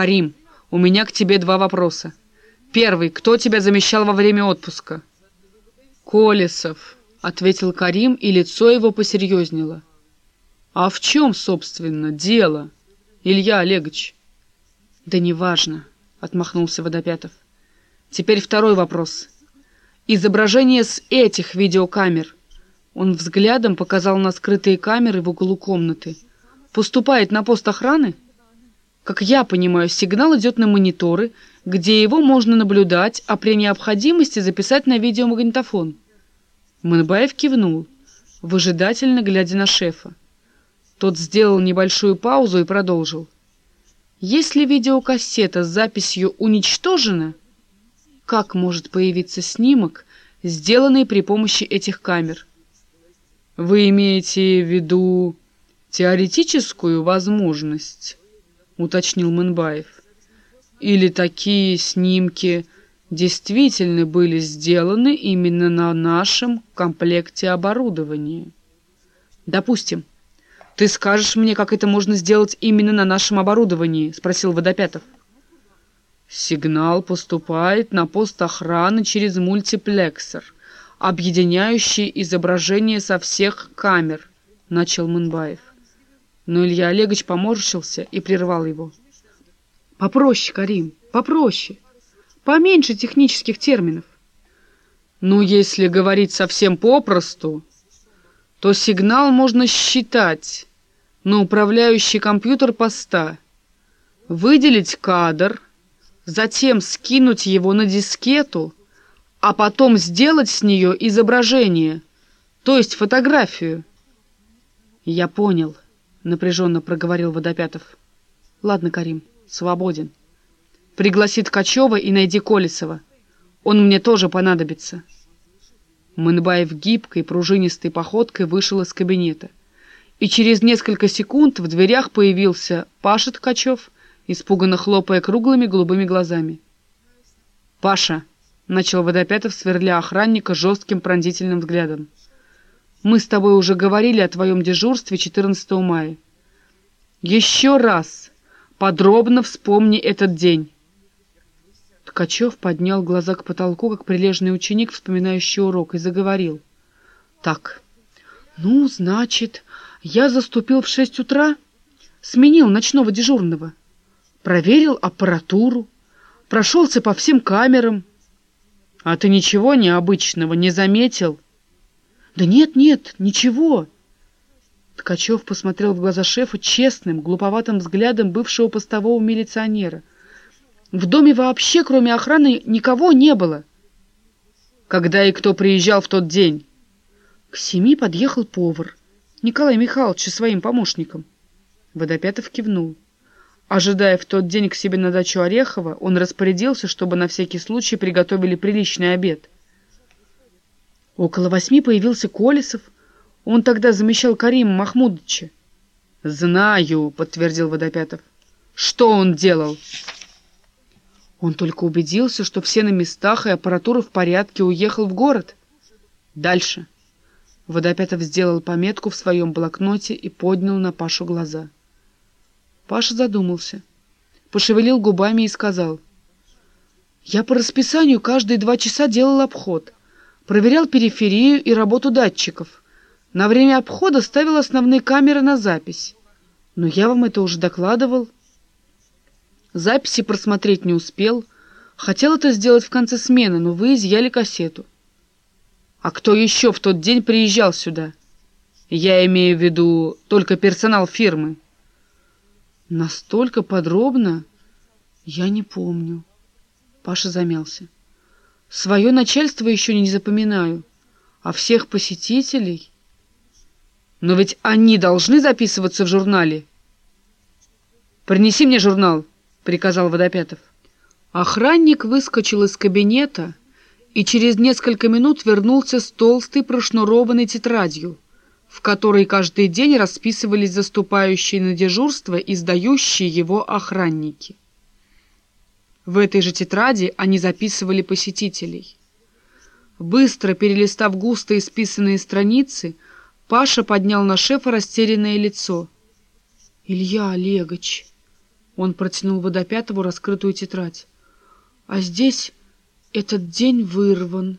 «Карим, у меня к тебе два вопроса. Первый. Кто тебя замещал во время отпуска?» «Колесов», — ответил Карим, и лицо его посерьезнело. «А в чем, собственно, дело, Илья Олегович?» «Да неважно», — отмахнулся Водопятов. «Теперь второй вопрос. Изображение с этих видеокамер». Он взглядом показал на скрытые камеры в углу комнаты. «Поступает на пост охраны?» Как я понимаю, сигнал идет на мониторы, где его можно наблюдать, а при необходимости записать на видеомагнитофон. Манбаев кивнул, выжидательно глядя на шефа. Тот сделал небольшую паузу и продолжил. Если видеокассета с записью уничтожена, как может появиться снимок, сделанный при помощи этих камер? Вы имеете в виду теоретическую возможность? Уточнил Мэнбаев. Или такие снимки действительно были сделаны именно на нашем комплекте оборудования? Допустим. Ты скажешь мне, как это можно сделать именно на нашем оборудовании? Спросил Водопятов. Сигнал поступает на пост охраны через мультиплексор, объединяющий изображение со всех камер, начал Мунбаев но Илья Олегович поморщился и прервал его. «Попроще, Карим, попроще. Поменьше технических терминов». «Ну, если говорить совсем попросту, то сигнал можно считать на управляющий компьютер поста, выделить кадр, затем скинуть его на дискету, а потом сделать с нее изображение, то есть фотографию». «Я понял». — напряженно проговорил Водопятов. «Ладно, Карим, свободен. Пригласи Ткачева и найди Колесова. Он мне тоже понадобится». Мынбаев гибкой, пружинистой походкой вышел из кабинета. И через несколько секунд в дверях появился Паша Ткачев, испуганно хлопая круглыми голубыми глазами. «Паша!» — начал Водопятов, сверля охранника жестким пронзительным взглядом. Мы с тобой уже говорили о твоем дежурстве 14 мая. Еще раз подробно вспомни этот день. Ткачев поднял глаза к потолку, как прилежный ученик, вспоминающий урок, и заговорил. Так, ну, значит, я заступил в шесть утра, сменил ночного дежурного, проверил аппаратуру, прошелся по всем камерам. А ты ничего необычного не заметил? — «Да нет, нет, ничего!» Ткачев посмотрел в глаза шефу честным, глуповатым взглядом бывшего постового милиционера. «В доме вообще, кроме охраны, никого не было!» «Когда и кто приезжал в тот день?» К семи подъехал повар, Николай Михайлович со своим помощником. Водопятов кивнул. Ожидая в тот день к себе на дачу Орехова, он распорядился, чтобы на всякий случай приготовили приличный обед — Около восьми появился Колесов. Он тогда замещал Карима Махмудовича. «Знаю», — подтвердил Водопятов. «Что он делал?» Он только убедился, что все на местах и аппаратура в порядке, уехал в город. Дальше. Водопятов сделал пометку в своем блокноте и поднял на Пашу глаза. Паша задумался, пошевелил губами и сказал. «Я по расписанию каждые два часа делал обход» проверял периферию и работу датчиков. На время обхода ставил основные камеры на запись. Но я вам это уже докладывал. Записи просмотреть не успел. Хотел это сделать в конце смены, но вы изъяли кассету. А кто еще в тот день приезжал сюда? Я имею в виду только персонал фирмы. Настолько подробно я не помню. Паша замялся. Свое начальство еще не запоминаю, а всех посетителей... Но ведь они должны записываться в журнале. «Принеси мне журнал», — приказал Водопятов. Охранник выскочил из кабинета и через несколько минут вернулся с толстой прошнурованной тетрадью, в которой каждый день расписывались заступающие на дежурство и сдающие его охранники. В этой же тетради они записывали посетителей. Быстро перелистав густо исписанные страницы, Паша поднял на шефа растерянное лицо. «Илья Олегович!» Он протянул Водопятову раскрытую тетрадь. «А здесь этот день вырван».